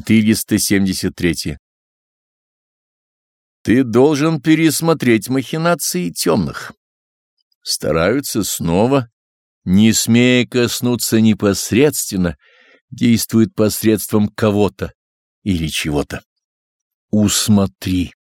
473. Ты должен пересмотреть махинации темных. Стараются снова, не смея коснуться непосредственно, действуют посредством кого-то или чего-то. Усмотри.